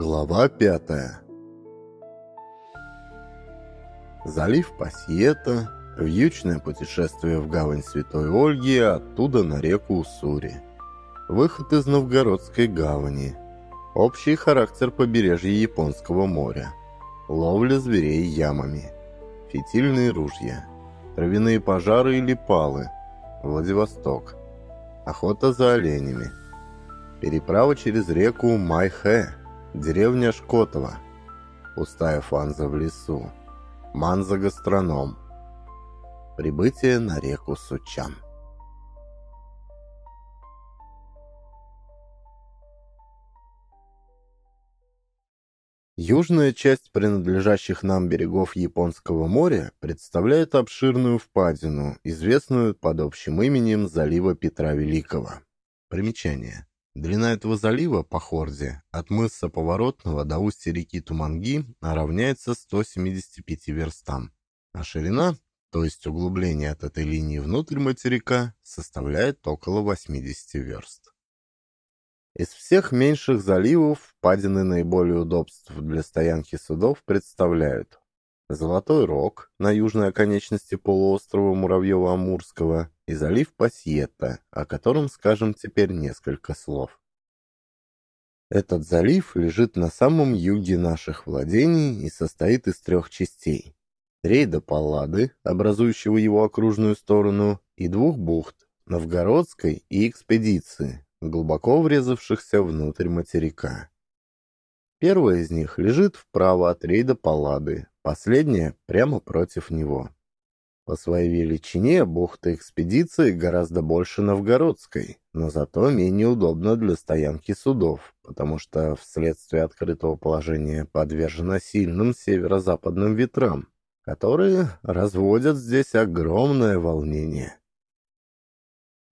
Глава пятая Залив Пассиета, вьючное путешествие в гавань Святой Ольги, оттуда на реку Уссури. Выход из Новгородской гавани. Общий характер побережья Японского моря. Ловля зверей ямами. Фитильные ружья. Травяные пожары или палы. Владивосток. Охота за оленями. Переправа через реку Майхэ. Деревня Шкотова. Пустая фанза в лесу. Манза-гастроном. Прибытие на реку Сучан. Южная часть принадлежащих нам берегов Японского моря представляет обширную впадину, известную под общим именем залива Петра Великого. Примечание. Длина этого залива по Хорде от мыса Поворотного до устья реки Туманги равняется 175 верстам, а ширина, то есть углубление от этой линии внутрь материка, составляет около 80 верст. Из всех меньших заливов впадины наиболее удобств для стоянки судов представляют Золотой Рог на южной оконечности полуострова Муравьева-Амурского и залив Пасьетта, о котором скажем теперь несколько слов. Этот залив лежит на самом юге наших владений и состоит из трех частей. Рейда Паллады, образующего его окружную сторону, и двух бухт – Новгородской и Экспедиции, глубоко врезавшихся внутрь материка. Первая из них лежит вправо от рейда Паллады, последняя прямо против него. По своей величине бухта экспедиции гораздо больше новгородской, но зато менее удобна для стоянки судов, потому что вследствие открытого положения подвержена сильным северо-западным ветрам, которые разводят здесь огромное волнение.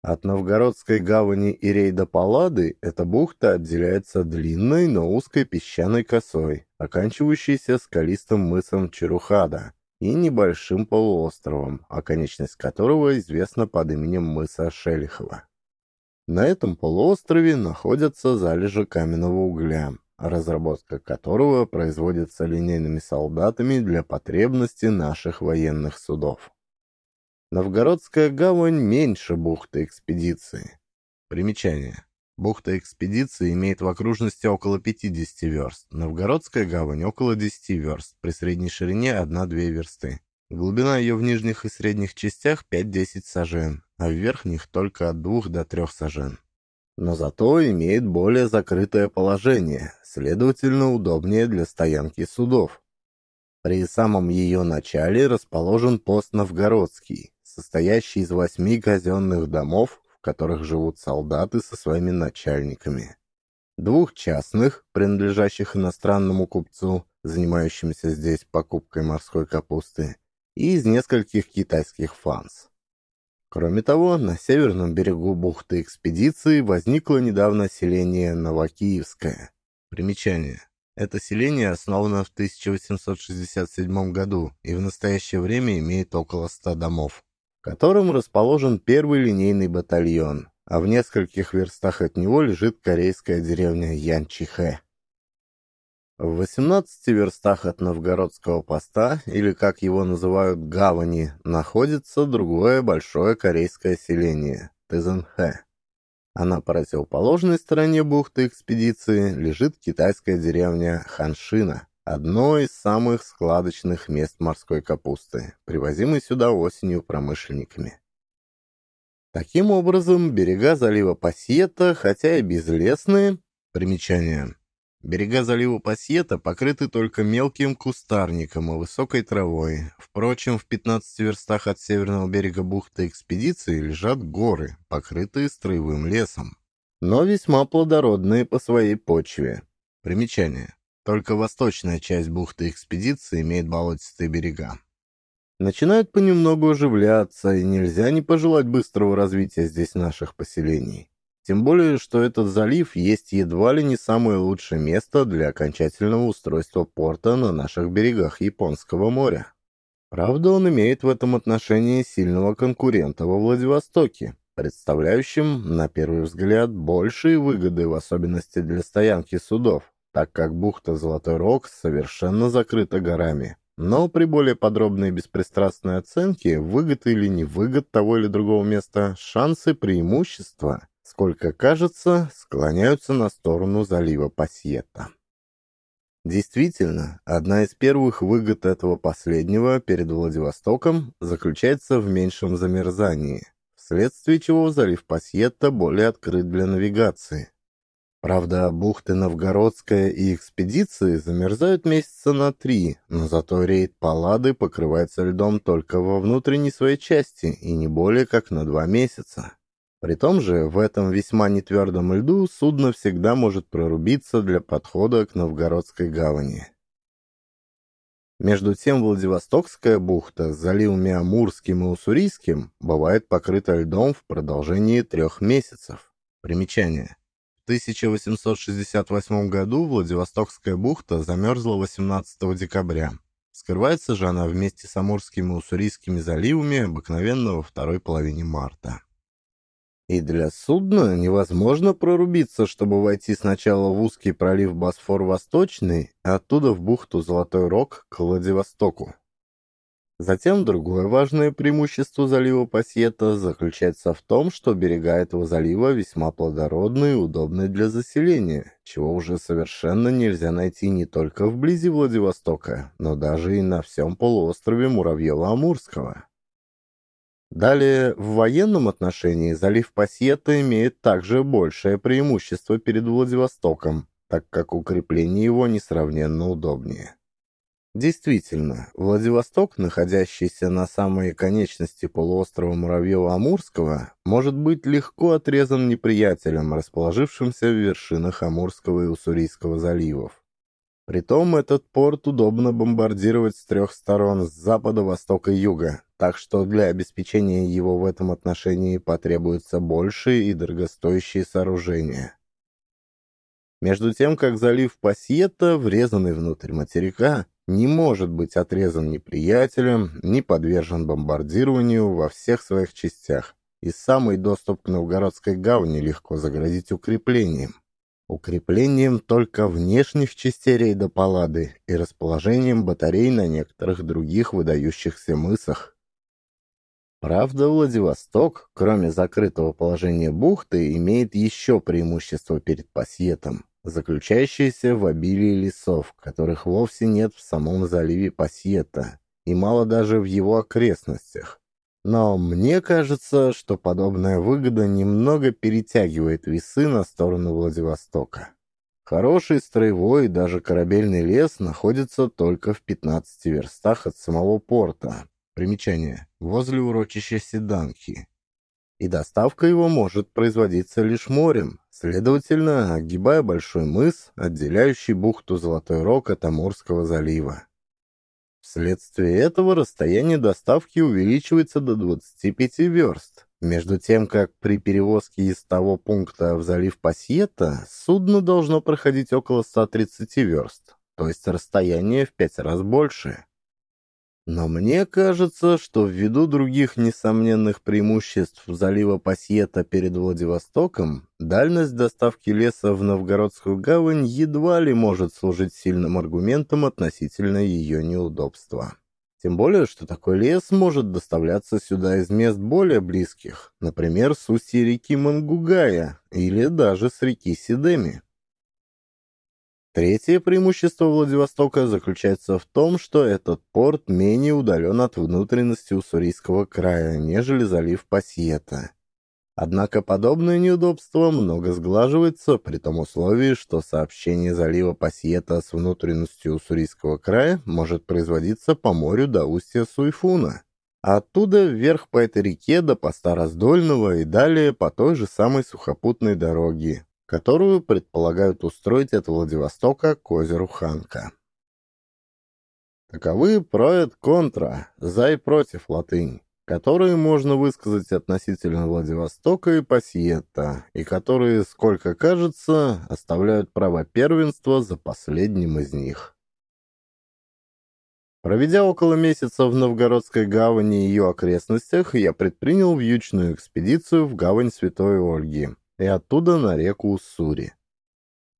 От Новгородской гавани и рейда Паллады эта бухта отделяется длинной, но узкой песчаной косой, оканчивающейся скалистым мысом Черухада и небольшим полуостровом, оконечность которого известна под именем мыса Шелихова. На этом полуострове находятся залежи каменного угля, разработка которого производится линейными солдатами для потребностей наших военных судов. Новгородская гавань меньше бухты экспедиции. Примечание. Бухта экспедиции имеет в окружности около 50 верст, Новгородская гавань около 10 верст, при средней ширине 1-2 версты. Глубина ее в нижних и средних частях 5-10 сажен, а в верхних только от 2 до 3 сажен. Но зато имеет более закрытое положение, следовательно, удобнее для стоянки судов. При самом ее начале расположен пост Новгородский, состоящий из восьми казенных домов, в которых живут солдаты со своими начальниками. Двух частных, принадлежащих иностранному купцу, занимающимся здесь покупкой морской капусты, и из нескольких китайских фанс. Кроме того, на северном берегу бухты экспедиции возникло недавно селение Новокиевское. Примечание. Это селение основано в 1867 году и в настоящее время имеет около 100 домов котором расположен первый линейный батальон, а в нескольких верстах от него лежит корейская деревня Янчихэ. В 18 верстах от Новгородского поста, или как его называют гавани, находится другое большое корейское селение – Тызэнхэ. А на противоположной стороне бухты экспедиции лежит китайская деревня Ханшина, Одно из самых складочных мест морской капусты, привозимой сюда осенью промышленниками. Таким образом, берега залива Пассиета, хотя и безлесные, примечание, берега залива Пассиета покрыты только мелким кустарником и высокой травой. Впрочем, в 15 верстах от северного берега бухты экспедиции лежат горы, покрытые строевым лесом, но весьма плодородные по своей почве. Примечание. Только восточная часть бухты экспедиции имеет болотистые берега. Начинают понемногу оживляться, и нельзя не пожелать быстрого развития здесь наших поселений. Тем более, что этот залив есть едва ли не самое лучшее место для окончательного устройства порта на наших берегах Японского моря. Правда, он имеет в этом отношении сильного конкурента во Владивостоке, представляющим, на первый взгляд, большие выгоды, в особенности для стоянки судов, так как бухта Золотой Рог совершенно закрыта горами. Но при более подробной и беспристрастной оценке выгод или невыгод того или другого места, шансы преимущества, сколько кажется, склоняются на сторону залива Пассиета. Действительно, одна из первых выгод этого последнего перед Владивостоком заключается в меньшем замерзании, вследствие чего залив Пассиета более открыт для навигации. Правда, бухты Новгородская и экспедиции замерзают месяца на три, но зато рейд Паллады покрывается льдом только во внутренней своей части и не более как на два месяца. При том же в этом весьма нетвердом льду судно всегда может прорубиться для подхода к Новгородской гавани. Между тем Владивостокская бухта с заливами Амурским и Уссурийским бывает покрыта льдом в продолжении трех месяцев. Примечание. 1868 году Владивостокская бухта замерзла 18 декабря. Скрывается же она вместе с Амурскими и Уссурийскими заливами обыкновенно во второй половине марта. И для судна невозможно прорубиться, чтобы войти сначала в узкий пролив Босфор-Восточный, а оттуда в бухту Золотой Рог к Владивостоку. Затем другое важное преимущество залива Пассиета заключается в том, что берега этого залива весьма плодородны и удобны для заселения, чего уже совершенно нельзя найти не только вблизи Владивостока, но даже и на всем полуострове Муравьева-Амурского. Далее, в военном отношении залив Пассиета имеет также большее преимущество перед Владивостоком, так как укрепление его несравненно удобнее. Действительно, Владивосток, находящийся на самой конечности полуострова Муравьева-Амурского, может быть легко отрезан неприятелем, расположившимся в вершинах Амурского и Уссурийского заливов. Притом этот порт удобно бомбардировать с трех сторон, с запада, востока и юга, так что для обеспечения его в этом отношении потребуются большие и дорогостоящие сооружения. Между тем, как залив Пассиета, врезанный внутрь материка, не может быть отрезан неприятелем, не подвержен бомбардированию во всех своих частях, и самый доступ к Новгородской гавани легко заградить укреплением. Укреплением только внешних частей рейда Паллады и расположением батарей на некоторых других выдающихся мысах. Правда, Владивосток, кроме закрытого положения бухты, имеет еще преимущество перед Пассиетом заключающаяся в обилии лесов, которых вовсе нет в самом заливе Пассиета и мало даже в его окрестностях. Но мне кажется, что подобная выгода немного перетягивает весы на сторону Владивостока. Хороший строевой и даже корабельный лес находится только в 15 верстах от самого порта. Примечание. Возле урочища Седанки и доставка его может производиться лишь морем, следовательно, огибая большой мыс, отделяющий бухту Золотой Рог от Амурского залива. Вследствие этого расстояние доставки увеличивается до 25 верст, между тем как при перевозке из того пункта в залив Пассиета судно должно проходить около 130 верст, то есть расстояние в пять раз большее. Но мне кажется, что ввиду других несомненных преимуществ залива Пассиета перед Владивостоком, дальность доставки леса в Новгородскую гавань едва ли может служить сильным аргументом относительно ее неудобства. Тем более, что такой лес может доставляться сюда из мест более близких, например, с устья реки Мангугая или даже с реки Сидеми. Третье преимущество Владивостока заключается в том, что этот порт менее удален от внутренности Уссурийского края, нежели залив Пассиета. Однако подобное неудобство много сглаживается при том условии, что сообщение залива Пассиета с внутренностью Уссурийского края может производиться по морю до устья Суйфуна, а оттуда вверх по этой реке до поста Раздольного и далее по той же самой сухопутной дороге, которую предполагают устроить от Владивостока к озеру Ханка. Таковы про контра, за и против латынь, которые можно высказать относительно Владивостока и Пассиета, и которые, сколько кажется, оставляют право первенства за последним из них. Проведя около месяца в Новгородской гавани и ее окрестностях, я предпринял вьючную экспедицию в гавань Святой Ольги, и оттуда на реку Уссури.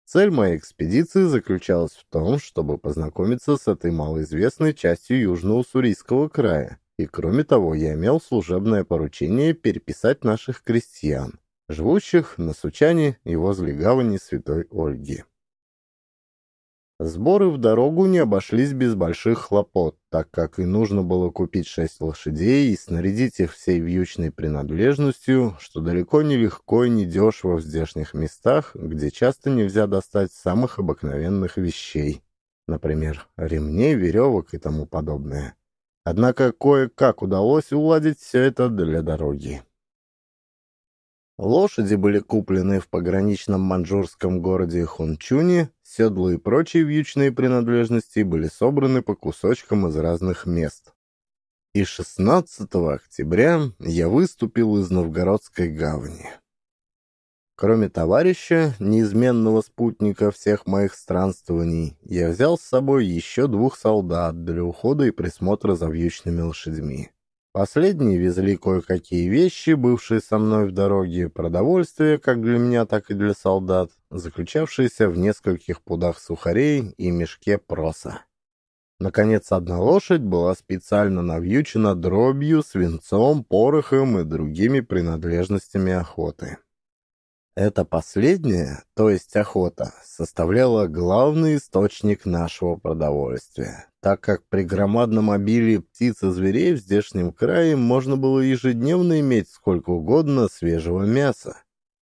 Цель моей экспедиции заключалась в том, чтобы познакомиться с этой малоизвестной частью Южно-Уссурийского края. И кроме того, я имел служебное поручение переписать наших крестьян, живущих на Сучане и возле гавани Святой Ольги. Сборы в дорогу не обошлись без больших хлопот, так как и нужно было купить шесть лошадей и снарядить их всей вьючной принадлежностью, что далеко не легко и не дешево в здешних местах, где часто нельзя достать самых обыкновенных вещей, например, ремней, веревок и тому подобное. Однако кое-как удалось уладить все это для дороги. Лошади были куплены в пограничном маньчжурском городе Хунчуне, седла и прочие вьючные принадлежности были собраны по кусочкам из разных мест. И 16 октября я выступил из Новгородской гавани. Кроме товарища, неизменного спутника всех моих странствований, я взял с собой еще двух солдат для ухода и присмотра за вьючными лошадьми. Последние везли кое-какие вещи, бывшие со мной в дороге, продовольствие, как для меня, так и для солдат, заключавшееся в нескольких пудах сухарей и мешке проса. Наконец, одна лошадь была специально навьючена дробью, свинцом, порохом и другими принадлежностями охоты. Это последнее, то есть охота, составляла главный источник нашего продовольствия, так как при громадном обилии птиц и зверей в здешнем крае можно было ежедневно иметь сколько угодно свежего мяса.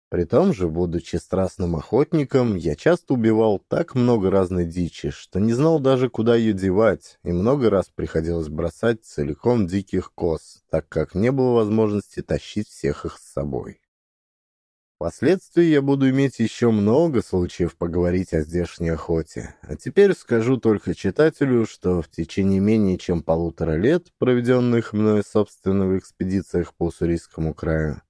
При том же, будучи страстным охотником, я часто убивал так много разной дичи, что не знал даже, куда ее девать, и много раз приходилось бросать целиком диких коз, так как не было возможности тащить всех их с собой. Впоследствии я буду иметь еще много случаев поговорить о здешней охоте. А теперь скажу только читателю, что в течение менее чем полутора лет, проведенных мной собственно в экспедициях по Уссурийскому краю,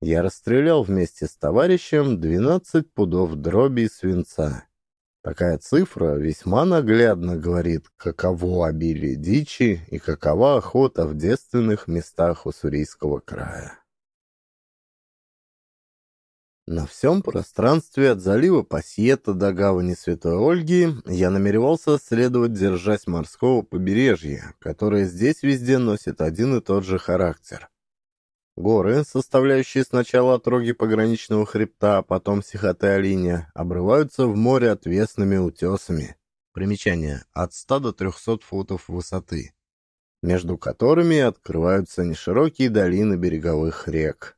я расстрелял вместе с товарищем 12 пудов дроби и свинца. Такая цифра весьма наглядно говорит, каково обилие дичи и какова охота в девственных местах Уссурийского края. На всем пространстве от залива Пассиета до гавани Святой Ольги я намеревался следовать держась морского побережья, которое здесь везде носит один и тот же характер. Горы, составляющие сначала отроги пограничного хребта, а потом Сихоте-Алиня, обрываются в море отвесными утесами. Примечание. От 100 до 300 футов высоты. Между которыми открываются неширокие долины береговых рек.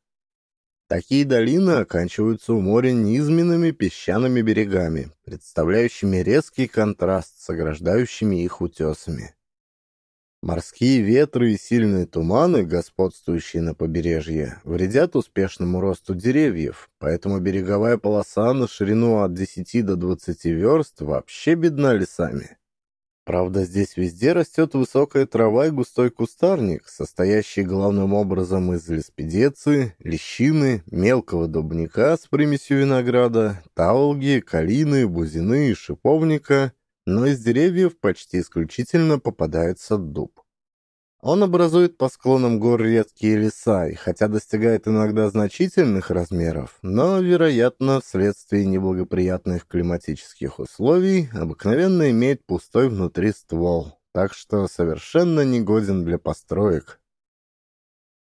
Такие долины оканчиваются у моря низменными песчаными берегами, представляющими резкий контраст с ограждающими их утесами. Морские ветры и сильные туманы, господствующие на побережье, вредят успешному росту деревьев, поэтому береговая полоса на ширину от 10 до 20 верст вообще бедна лесами. Правда, здесь везде растет высокая трава и густой кустарник, состоящий главным образом из леспедеции, лещины, мелкого дубника с примесью винограда, таволги, калины, бузины и шиповника, но из деревьев почти исключительно попадается дуб. Он образует по склонам гор редкие леса и хотя достигает иногда значительных размеров, но, вероятно, вследствие неблагоприятных климатических условий, обыкновенно имеет пустой внутри ствол, так что совершенно негоден для построек.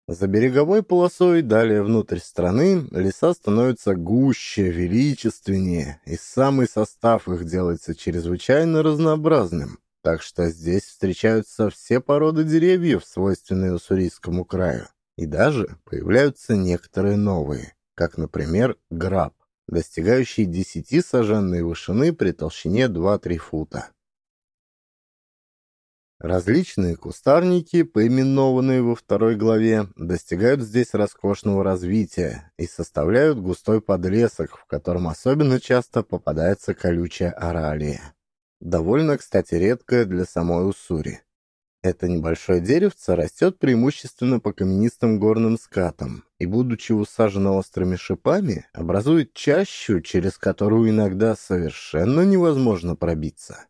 За береговой полосой, далее внутрь страны, леса становятся гуще, величественнее, и самый состав их делается чрезвычайно разнообразным. Так что здесь встречаются все породы деревьев, свойственные уссурийскому краю. И даже появляются некоторые новые, как, например, граб, достигающий 10 саженной вышины при толщине 2-3 фута. Различные кустарники, поименованные во второй главе, достигают здесь роскошного развития и составляют густой подлесок, в котором особенно часто попадается колючая оралия довольно, кстати, редкое для самой Уссури. Это небольшое деревце растет преимущественно по каменистым горным скатам и, будучи усажено острыми шипами, образует чащу, через которую иногда совершенно невозможно пробиться.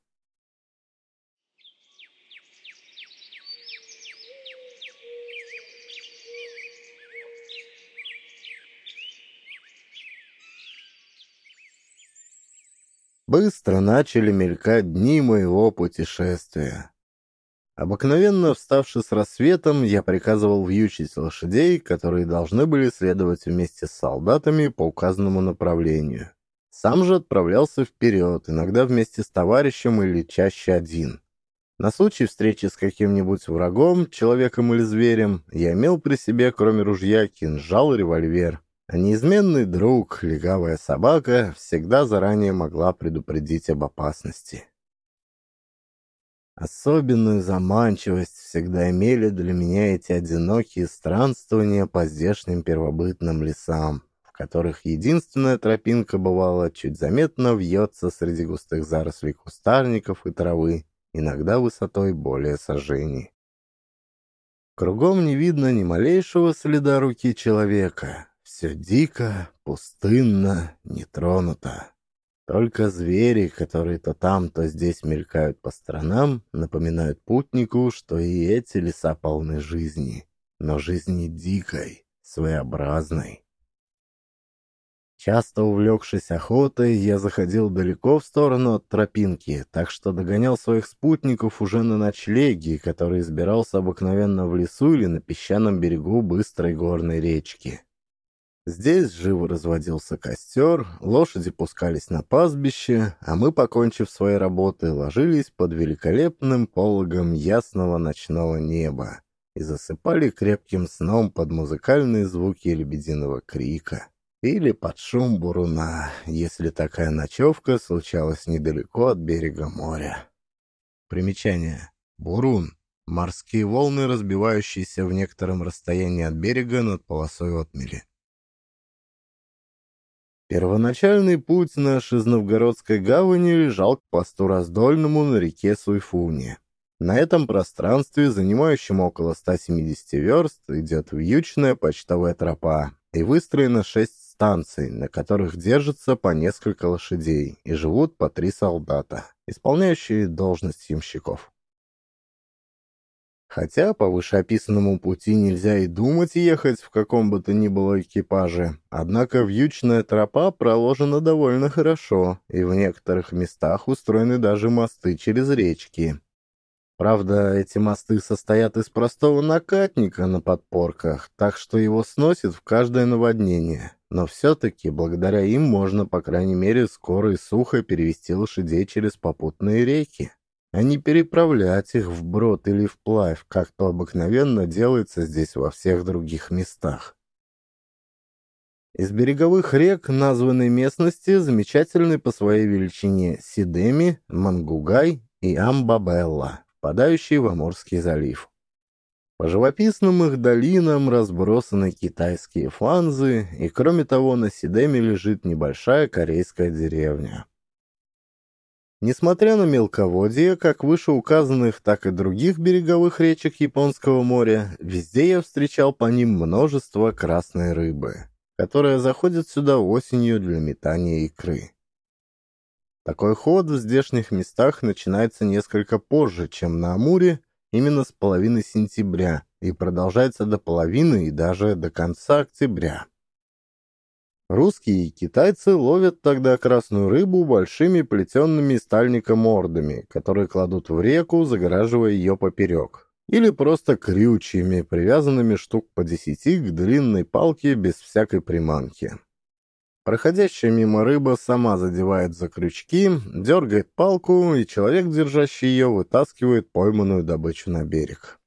Быстро начали мелькать дни моего путешествия. Обыкновенно, вставши с рассветом, я приказывал вьючить лошадей, которые должны были следовать вместе с солдатами по указанному направлению. Сам же отправлялся вперед, иногда вместе с товарищем или чаще один. На случай встречи с каким-нибудь врагом, человеком или зверем, я имел при себе, кроме ружья, кинжал и револьвер. Неизменный друг, легавая собака, всегда заранее могла предупредить об опасности. Особенную заманчивость всегда имели для меня эти одинокие странствования по здешним первобытным лесам, в которых единственная тропинка бывала чуть заметно вьется среди густых зарослей кустарников и травы, иногда высотой более сажений. Кругом не видно ни малейшего следа руки человека. Все дико, пустынно, нетронуто. Только звери, которые то там, то здесь мелькают по сторонам, напоминают путнику, что и эти леса полны жизни, но жизни дикой, своеобразной. Часто увлекшись охотой, я заходил далеко в сторону от тропинки, так что догонял своих спутников уже на ночлеге, который избирался обыкновенно в лесу или на песчаном берегу быстрой горной речки. Здесь живо разводился костер, лошади пускались на пастбище, а мы, покончив свои работы, ложились под великолепным пологом ясного ночного неба и засыпали крепким сном под музыкальные звуки лебединого крика или под шум буруна, если такая ночевка случалась недалеко от берега моря. Примечание. Бурун. Морские волны, разбивающиеся в некотором расстоянии от берега над полосой отмели. Первоначальный путь наш из Новгородской гавани лежал к посту Раздольному на реке Суйфуне. На этом пространстве, занимающем около 170 верст, идет вьючная почтовая тропа и выстроено шесть станций, на которых держатся по несколько лошадей и живут по три солдата, исполняющие должность ямщиков. Хотя по вышеописанному пути нельзя и думать ехать в каком бы то ни было экипаже, однако вьючная тропа проложена довольно хорошо, и в некоторых местах устроены даже мосты через речки. Правда, эти мосты состоят из простого накатника на подпорках, так что его сносит в каждое наводнение. Но все-таки благодаря им можно, по крайней мере, скоро и сухо перевести лошадей через попутные реки, а не переправлять их вброд или вплавь, как то обыкновенно делается здесь во всех других местах. Из береговых рек названной местности замечательны по своей величине Сидеми, Мангугай и Амбабелла, впадающие в Амурский залив. По живописным их долинам разбросаны китайские фанзы, и кроме того на Сидеме лежит небольшая корейская деревня. Несмотря на мелководье, как вышеуказанных, так и других береговых речек Японского моря, везде я встречал по ним множество красной рыбы, которая заходит сюда осенью для метания икры. Такой ход в здешних местах начинается несколько позже, чем на Амуре, именно с половины сентября и продолжается до половины и даже до конца октября. Русские и китайцы ловят тогда красную рыбу большими плетенными стальником мордами, которые кладут в реку, загораживая ее поперек, или просто крючьями, привязанными штук по десяти к длинной палке без всякой приманки. Проходящая мимо рыба сама задевает за крючки, дергает палку, и человек, держащий ее, вытаскивает пойманную добычу на берег.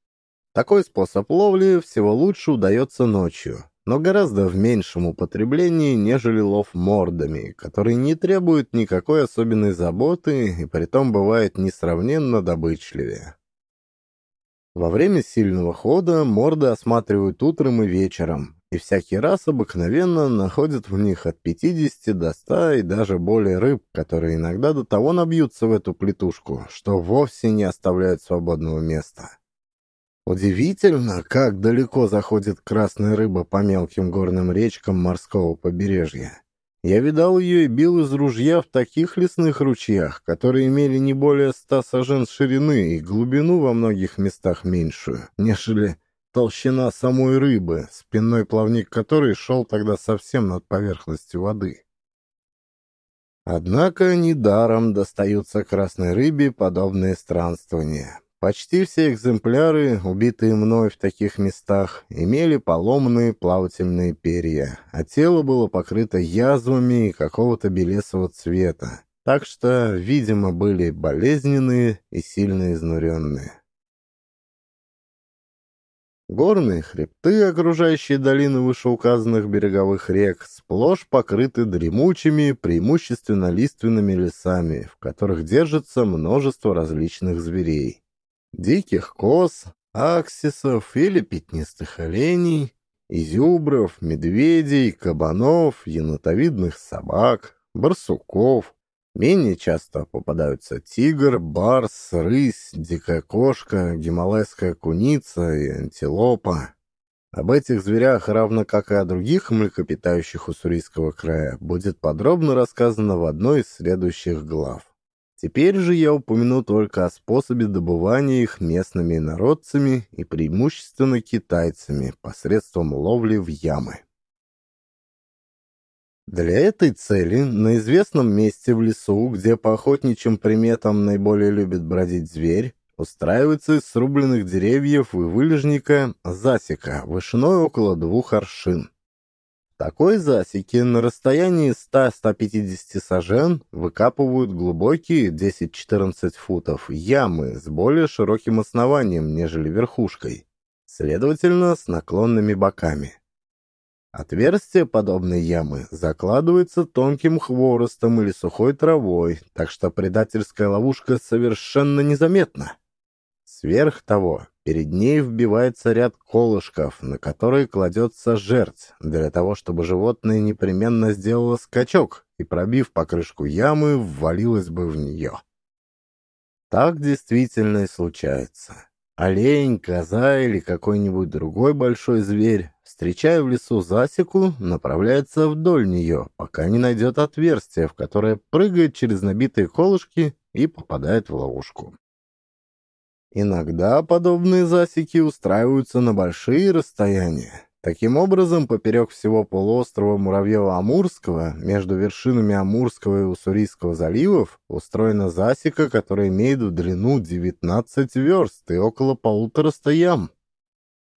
Такой способ ловли всего лучше удается ночью, но гораздо в меньшем употреблении, нежели лов мордами, который не требует никакой особенной заботы и притом бывает несравненно добычливее. Во время сильного хода морды осматривают утром и вечером, и всякий раз обыкновенно находят в них от 50 до 100 и даже более рыб, которые иногда до того набьются в эту плетушку, что вовсе не оставляют свободного места. Удивительно, как далеко заходит красная рыба по мелким горным речкам морского побережья. Я видал ее и бил из ружья в таких лесных ручьях, которые имели не более ста сажен ширины и глубину во многих местах меньшую, нежели толщина самой рыбы, спинной плавник которой шел тогда совсем над поверхностью воды. Однако недаром достаются красной рыбе подобные странствования. Почти все экземпляры, убитые мной в таких местах, имели поломанные плавательные перья, а тело было покрыто язвами какого-то белесого цвета, так что, видимо, были болезненные и сильно изнуренные. Горные хребты, окружающие долины вышеуказанных береговых рек, сплошь покрыты дремучими, преимущественно лиственными лесами, в которых держится множество различных зверей. Диких коз, аксисов или пятнистых оленей, изюбров, медведей, кабанов, енотовидных собак, барсуков, Менее часто попадаются тигр, барс, рысь, дикая кошка, гималайская куница и антилопа. Об этих зверях, равно как и о других млекопитающих уссурийского края, будет подробно рассказано в одной из следующих глав. Теперь же я упомяну только о способе добывания их местными народцами и преимущественно китайцами посредством ловли в ямы. Для этой цели на известном месте в лесу, где по охотничьим приметам наиболее любит бродить зверь, устраивается из срубленных деревьев и вылежника засека вышиной около двух аршин. Такой засеке на расстоянии 100-150 сажен выкапывают глубокие 10-14 футов ямы с более широким основанием, нежели верхушкой, следовательно, с наклонными боками. Отверстие подобной ямы закладывается тонким хворостом или сухой травой, так что предательская ловушка совершенно незаметна. Сверх того, перед ней вбивается ряд колышков, на которые кладется жерть, для того, чтобы животное непременно сделало скачок и, пробив покрышку ямы, ввалилось бы в нее. Так действительно и случается. Олень, коза или какой-нибудь другой большой зверь, встречая в лесу засеку, направляется вдоль нее, пока не найдет отверстие, в которое прыгает через набитые колышки и попадает в ловушку. Иногда подобные засеки устраиваются на большие расстояния. Таким образом, поперек всего полуострова Муравьева-Амурского, между вершинами Амурского и Уссурийского заливов, устроена засека, которая имеет в длину 19 верст и около полутораста ям.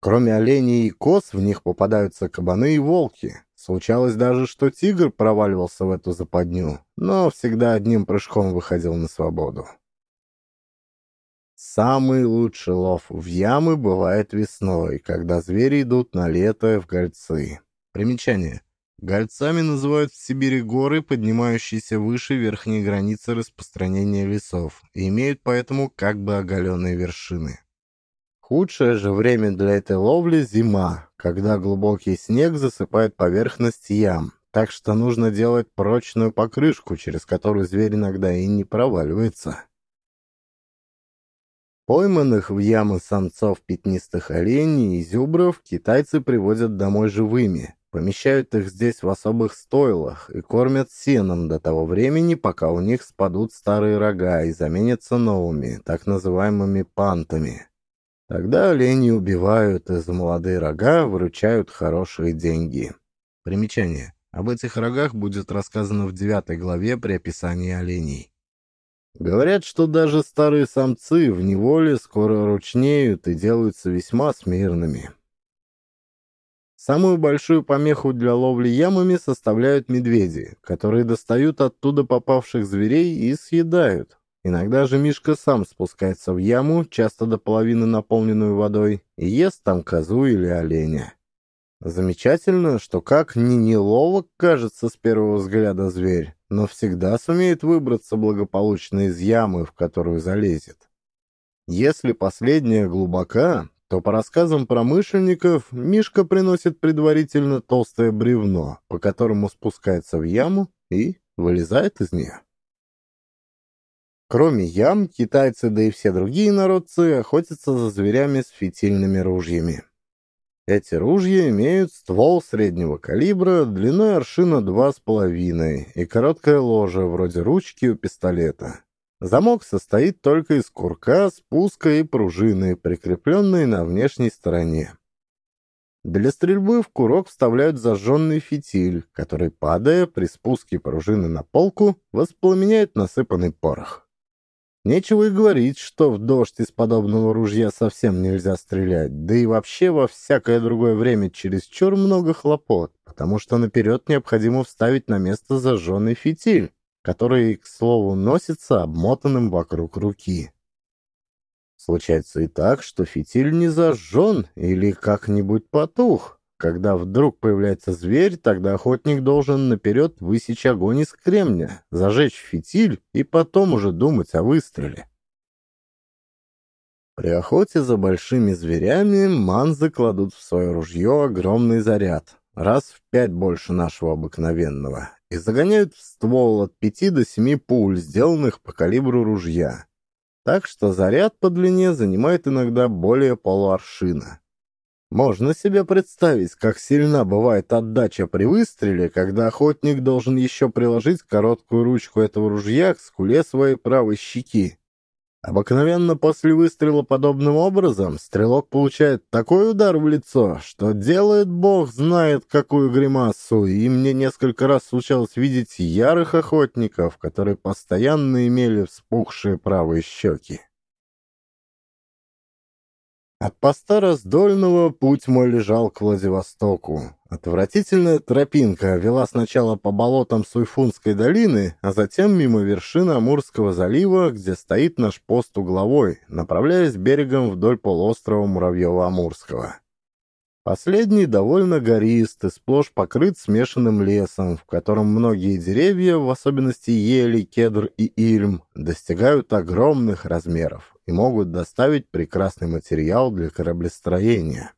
Кроме оленей и коз, в них попадаются кабаны и волки. Случалось даже, что тигр проваливался в эту западню, но всегда одним прыжком выходил на свободу. Самый лучший лов в ямы бывает весной, когда звери идут на лето в гольцы. Примечание. Гольцами называют в Сибири горы, поднимающиеся выше верхней границы распространения лесов, и имеют поэтому как бы оголенные вершины. Худшее же время для этой ловли – зима, когда глубокий снег засыпает поверхность ям, так что нужно делать прочную покрышку, через которую зверь иногда и не проваливается. Пойманных в ямы самцов пятнистых оленей и зюбров китайцы приводят домой живыми, помещают их здесь в особых стойлах и кормят сеном до того времени, пока у них спадут старые рога и заменятся новыми, так называемыми пантами. Тогда оленей убивают и за молодые рога выручают хорошие деньги. Примечание. Об этих рогах будет рассказано в девятой главе при описании оленей. Говорят, что даже старые самцы в неволе скоро ручнеют и делаются весьма смирными. Самую большую помеху для ловли ямами составляют медведи, которые достают оттуда попавших зверей и съедают. Иногда же Мишка сам спускается в яму, часто до половины наполненную водой, и ест там козу или оленя. Замечательно, что как ни неловок кажется с первого взгляда зверь, но всегда сумеет выбраться благополучно из ямы, в которую залезет. Если последняя глубока, то по рассказам промышленников Мишка приносит предварительно толстое бревно, по которому спускается в яму и вылезает из нее. Кроме ям, китайцы, да и все другие народцы охотятся за зверями с фитильными ружьями. Эти ружья имеют ствол среднего калибра, длиной аршина два с половиной и короткое ложе, вроде ручки у пистолета. Замок состоит только из курка, спуска и пружины, прикрепленной на внешней стороне. Для стрельбы в курок вставляют зажженный фитиль, который, падая при спуске пружины на полку, воспламеняет насыпанный порох. Нечего и говорить, что в дождь из подобного ружья совсем нельзя стрелять, да и вообще во всякое другое время чересчур много хлопот, потому что наперед необходимо вставить на место зажженный фитиль, который, к слову, носится обмотанным вокруг руки. Случается и так, что фитиль не зажжен или как-нибудь потух. Когда вдруг появляется зверь, тогда охотник должен наперед высечь огонь из кремня, зажечь фитиль и потом уже думать о выстреле. При охоте за большими зверями манзы кладут в свое ружье огромный заряд, раз в пять больше нашего обыкновенного, и загоняют в ствол от пяти до семи пуль, сделанных по калибру ружья. Так что заряд по длине занимает иногда более полуаршина. Можно себе представить, как сильна бывает отдача при выстреле, когда охотник должен еще приложить короткую ручку этого ружья к скуле своей правой щеки. Обыкновенно после выстрела подобным образом стрелок получает такой удар в лицо, что делает бог знает какую гримасу, и мне несколько раз случалось видеть ярых охотников, которые постоянно имели вспухшие правые щеки. От поста Раздольного путь мой лежал к Владивостоку. Отвратительная тропинка вела сначала по болотам Суйфунской долины, а затем мимо вершины Амурского залива, где стоит наш пост угловой, направляясь берегом вдоль полуострова Муравьева-Амурского. Последний довольно горист и сплошь покрыт смешанным лесом, в котором многие деревья, в особенности ели, кедр и ильм, достигают огромных размеров и могут доставить прекрасный материал для кораблестроения.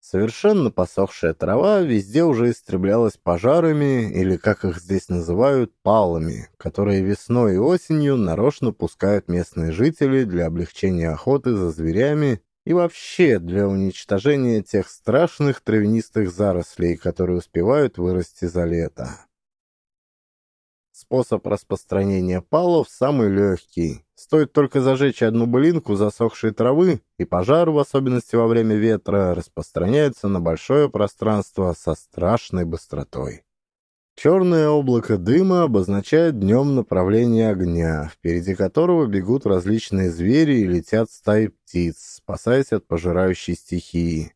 Совершенно посохшая трава везде уже истреблялась пожарами, или, как их здесь называют, палами, которые весной и осенью нарочно пускают местные жители для облегчения охоты за зверями и вообще для уничтожения тех страшных травянистых зарослей, которые успевают вырасти за лето. Способ распространения палов самый легкий. Стоит только зажечь одну былинку засохшей травы, и пожар, в особенности во время ветра, распространяется на большое пространство со страшной быстротой. Черное облако дыма обозначает днем направление огня, впереди которого бегут различные звери и летят стаи птиц, спасаясь от пожирающей стихии.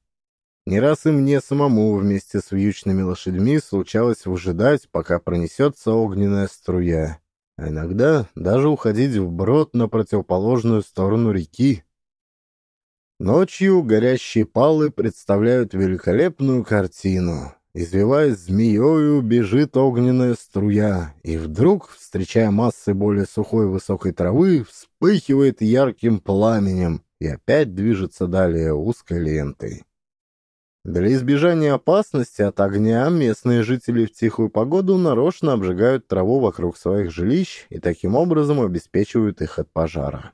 Не раз и мне самому вместе с вьючными лошадьми случалось выжидать, пока пронесется огненная струя, а иногда даже уходить вброд на противоположную сторону реки. Ночью горящие палы представляют великолепную картину. Извиваясь змеёю, бежит огненная струя, и вдруг, встречая массы более сухой высокой травы, вспыхивает ярким пламенем и опять движется далее узкой лентой. Для избежания опасности от огня местные жители в тихую погоду нарочно обжигают траву вокруг своих жилищ и таким образом обеспечивают их от пожара.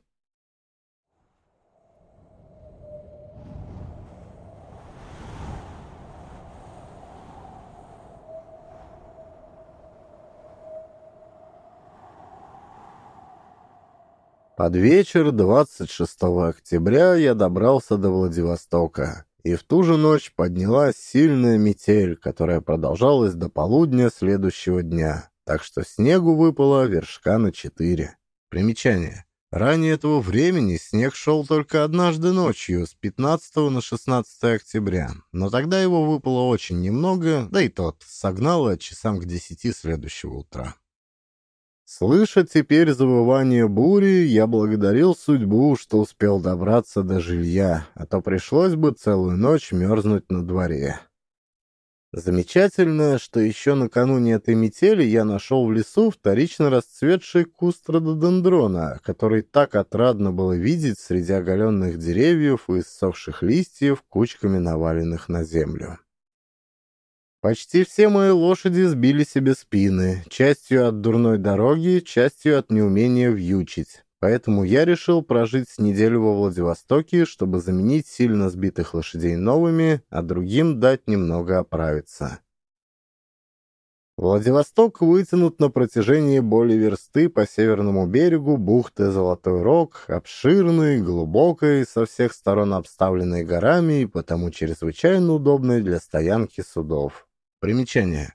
Под вечер 26 октября я добрался до Владивостока, и в ту же ночь поднялась сильная метель, которая продолжалась до полудня следующего дня, так что снегу выпало вершка на четыре. Примечание. Ранее этого времени снег шел только однажды ночью, с 15 на 16 октября, но тогда его выпало очень немного, да и тот согнало часам к 10 следующего утра. Слыша теперь завывание бури, я благодарил судьбу, что успел добраться до жилья, а то пришлось бы целую ночь мерзнуть на дворе. Замечательно, что еще накануне этой метели я нашел в лесу вторично расцветший куст рододендрона, который так отрадно было видеть среди оголенных деревьев и иссохших листьев, кучками наваленных на землю. Почти все мои лошади сбили себе спины, частью от дурной дороги, частью от неумения вьючить. Поэтому я решил прожить неделю во Владивостоке, чтобы заменить сильно сбитых лошадей новыми, а другим дать немного оправиться. Владивосток вытянут на протяжении более версты по северному берегу бухты Золотой Рог, обширной, глубокой, со всех сторон обставленной горами и потому чрезвычайно удобной для стоянки судов. Примечание.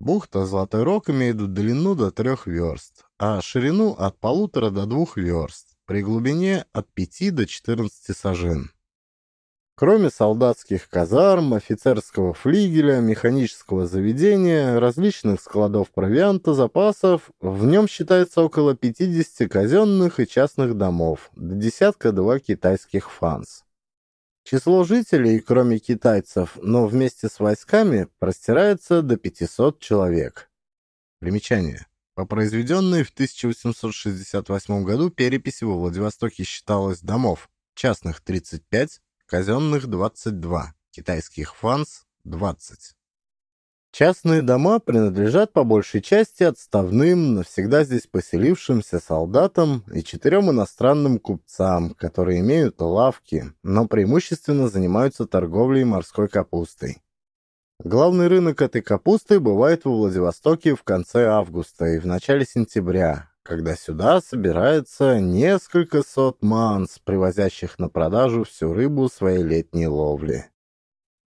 Бухта Золотой Рог имеет длину до трех верст, а ширину от полутора до двух верст, при глубине от пяти до четырнадцати сажен. Кроме солдатских казарм, офицерского флигеля, механического заведения, различных складов провианта, запасов, в нем считается около 50 казенных и частных домов, до десятка-два китайских фанс. Число жителей, кроме китайцев, но вместе с войсками, простирается до 500 человек. Примечание. По произведенной в 1868 году переписи во Владивостоке считалось домов, частных 35, казенных 22, китайских фанс 20. Частные дома принадлежат по большей части отставным, навсегда здесь поселившимся солдатам и четырем иностранным купцам, которые имеют лавки, но преимущественно занимаются торговлей морской капустой. Главный рынок этой капусты бывает во Владивостоке в конце августа и в начале сентября, когда сюда собирается несколько сот манс, привозящих на продажу всю рыбу своей летней ловли.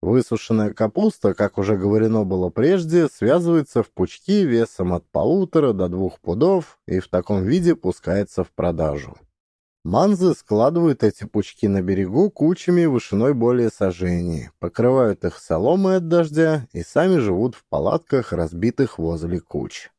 Высушенная капуста, как уже говорено было прежде, связывается в пучки весом от полутора до двух пудов и в таком виде пускается в продажу. Манзы складывают эти пучки на берегу кучами вышиной более сажений, покрывают их соломой от дождя и сами живут в палатках, разбитых возле куч.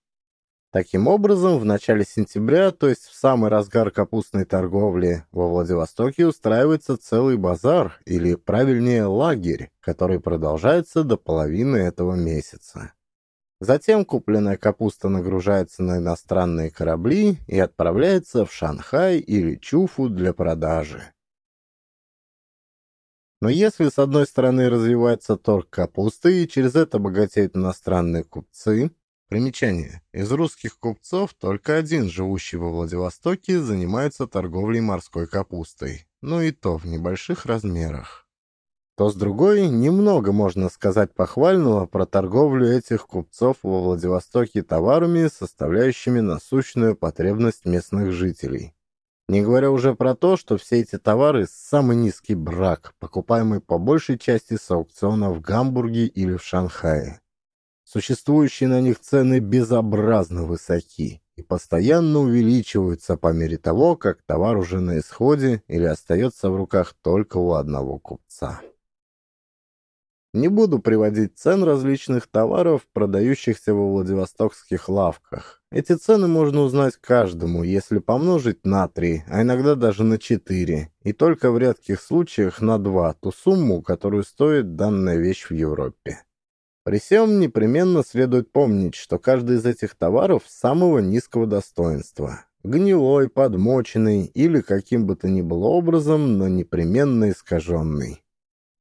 Таким образом, в начале сентября, то есть в самый разгар капустной торговли, во Владивостоке устраивается целый базар, или, правильнее, лагерь, который продолжается до половины этого месяца. Затем купленная капуста нагружается на иностранные корабли и отправляется в Шанхай или Чуфу для продажи. Но если с одной стороны развивается торг капусты и через это богатеют иностранные купцы, Примечание. Из русских купцов только один, живущий во Владивостоке, занимается торговлей морской капустой, но и то в небольших размерах. То с другой, немного можно сказать похвального про торговлю этих купцов во Владивостоке товарами, составляющими насущную потребность местных жителей. Не говоря уже про то, что все эти товары – самый низкий брак, покупаемый по большей части с аукциона в Гамбурге или в Шанхае. Существующие на них цены безобразно высоки и постоянно увеличиваются по мере того, как товар уже на исходе или остается в руках только у одного купца. Не буду приводить цен различных товаров, продающихся во владивостокских лавках. Эти цены можно узнать каждому, если помножить на 3, а иногда даже на 4, и только в редких случаях на 2 ту сумму, которую стоит данная вещь в Европе. При всем непременно следует помнить, что каждый из этих товаров самого низкого достоинства. Гнилой, подмоченный или каким бы то ни было образом, но непременно искаженный.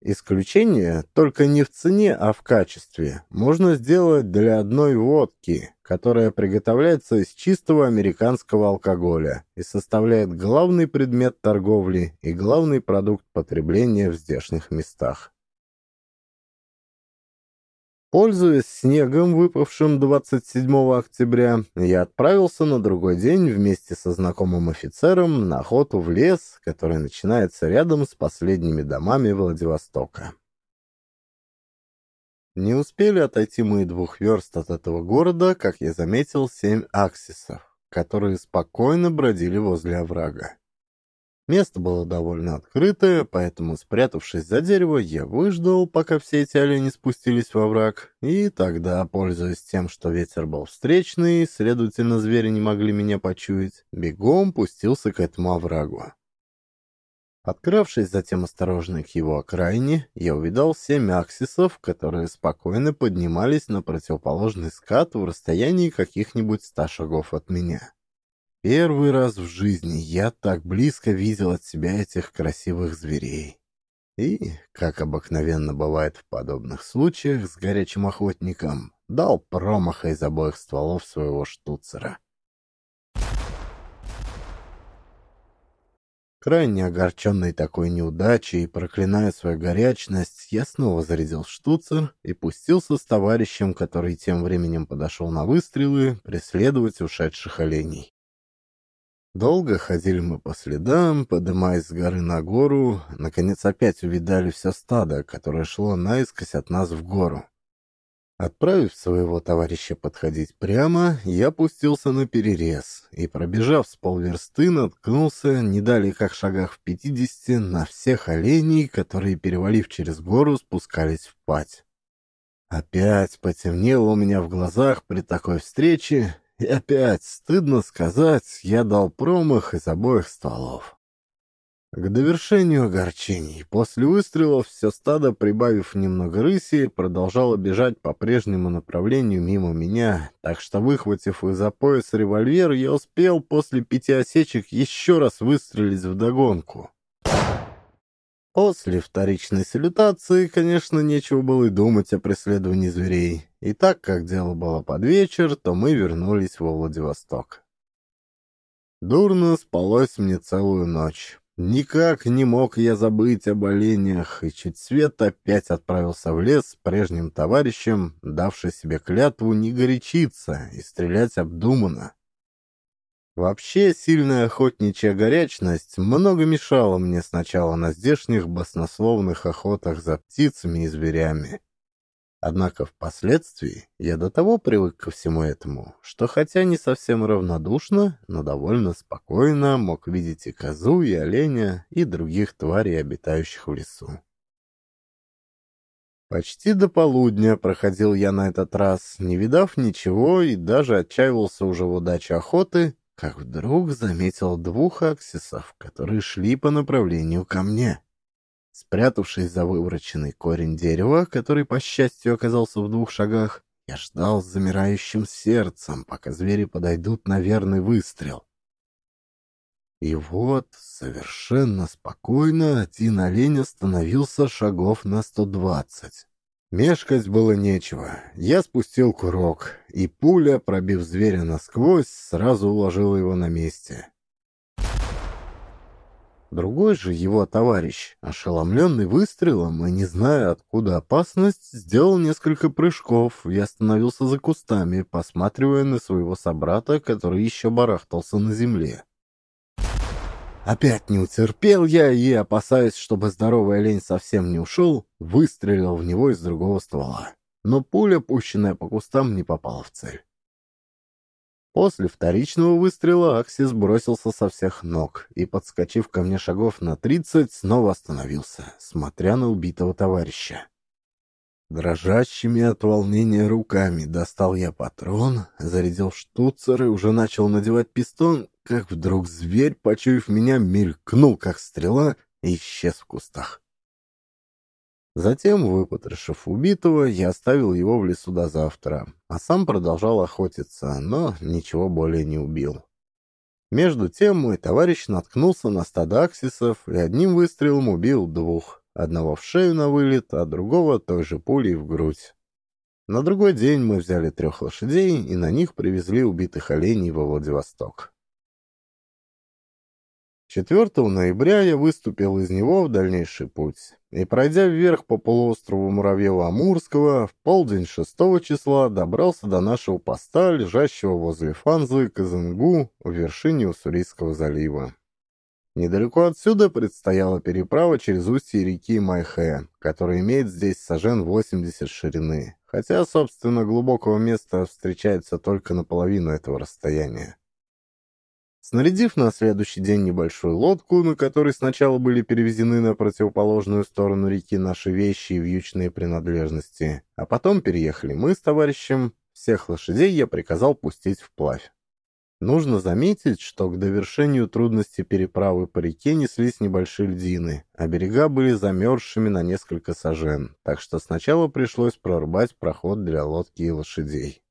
Исключение только не в цене, а в качестве можно сделать для одной водки, которая приготовляется из чистого американского алкоголя и составляет главный предмет торговли и главный продукт потребления в здешних местах. Пользуясь снегом, выпавшим 27 октября, я отправился на другой день вместе со знакомым офицером на охоту в лес, который начинается рядом с последними домами Владивостока. Не успели отойти мы двух верст от этого города, как я заметил семь аксисов, которые спокойно бродили возле оврага. Место было довольно открытое, поэтому, спрятавшись за дерево, я выждал, пока все эти олени спустились во враг, и тогда, пользуясь тем, что ветер был встречный, следовательно, звери не могли меня почуять, бегом пустился к этому оврагу. Подкравшись затем осторожно к его окраине, я увидал семь аксисов, которые спокойно поднимались на противоположный скат в расстоянии каких-нибудь ста шагов от меня. Первый раз в жизни я так близко видел от себя этих красивых зверей. И, как обыкновенно бывает в подобных случаях с горячим охотником, дал промаха из обоих стволов своего штуцера. Крайне огорченный такой неудачей и проклиная свою горячность, я снова зарядил штуцер и пустился с товарищем, который тем временем подошел на выстрелы, преследовать ушедших оленей. Долго ходили мы по следам, подымаясь с горы на гору, наконец опять увидали все стадо, которое шло наискось от нас в гору. Отправив своего товарища подходить прямо, я пустился на перерез и, пробежав с полверсты, наткнулся, не далее как шагах в пятидесяти, на всех оленей, которые, перевалив через гору, спускались в пать. Опять потемнело у меня в глазах при такой встрече, и опять, стыдно сказать, я дал промах из обоих стволов. К довершению огорчений, после выстрелов все стадо, прибавив немного рыси, продолжало бежать по прежнему направлению мимо меня, так что, выхватив из-за пояса револьвер, я успел после пяти осечек еще раз выстрелить вдогонку. После вторичной салютации, конечно, нечего было и думать о преследовании зверей. И так как дело было под вечер, то мы вернулись во Владивосток. Дурно спалось мне целую ночь. Никак не мог я забыть об оленях, и чуть свет опять отправился в лес с прежним товарищем, давший себе клятву не горячиться и стрелять обдуманно. Вообще, сильная охотничья горячность много мешала мне сначала на здешних баснословных охотах за птицами и зверями. Однако впоследствии я до того привык ко всему этому, что хотя не совсем равнодушно, но довольно спокойно мог видеть и козу, и оленя, и других тварей, обитающих в лесу. Почти до полудня проходил я на этот раз, не видав ничего и даже отчаивался уже в удаче охоты, как вдруг заметил двух аксисов, которые шли по направлению ко мне. Спрятавшись за вывороченный корень дерева, который, по счастью, оказался в двух шагах, я ждал с замирающим сердцем, пока звери подойдут на верный выстрел. И вот, совершенно спокойно, один олень остановился шагов на сто двадцать. Мешкать было нечего. Я спустил курок, и пуля, пробив зверя насквозь, сразу уложила его на месте. Другой же его товарищ, ошеломленный выстрелом и не зная, откуда опасность, сделал несколько прыжков и остановился за кустами, посматривая на своего собрата, который еще барахтался на земле. Опять не утерпел я и, опасаясь, чтобы здоровый олень совсем не ушел, выстрелил в него из другого ствола. Но пуля, пущенная по кустам, не попала в цель. После вторичного выстрела Аксис бросился со всех ног и, подскочив ко мне шагов на тридцать, снова остановился, смотря на убитого товарища. Дрожащими от волнения руками достал я патрон, зарядил штуцер и уже начал надевать пистон, как вдруг зверь, почуяв меня, мелькнул, как стрела, и исчез в кустах. Затем, выпотрошив убитого, я оставил его в лесу до завтра, а сам продолжал охотиться, но ничего более не убил. Между тем мой товарищ наткнулся на стадо аксисов и одним выстрелом убил двух, одного в шею на вылет, а другого той же пулей в грудь. На другой день мы взяли трех лошадей и на них привезли убитых оленей во Владивосток. 4 ноября я выступил из него в дальнейший путь, и, пройдя вверх по полуострову Муравьева-Амурского, в полдень 6 числа добрался до нашего поста, лежащего возле Фанзы, Казангу, в вершине Уссурийского залива. Недалеко отсюда предстояла переправа через устье реки Майхэ, которая имеет здесь сажен 80 ширины, хотя, собственно, глубокого места встречается только наполовину этого расстояния. Снарядив на следующий день небольшую лодку, на которой сначала были перевезены на противоположную сторону реки наши вещи и вьючные принадлежности, а потом переехали мы с товарищем, всех лошадей я приказал пустить вплавь. Нужно заметить, что к довершению трудности переправы по реке неслись небольшие льдины, а берега были замерзшими на несколько сажен, так что сначала пришлось прорубать проход для лодки и лошадей.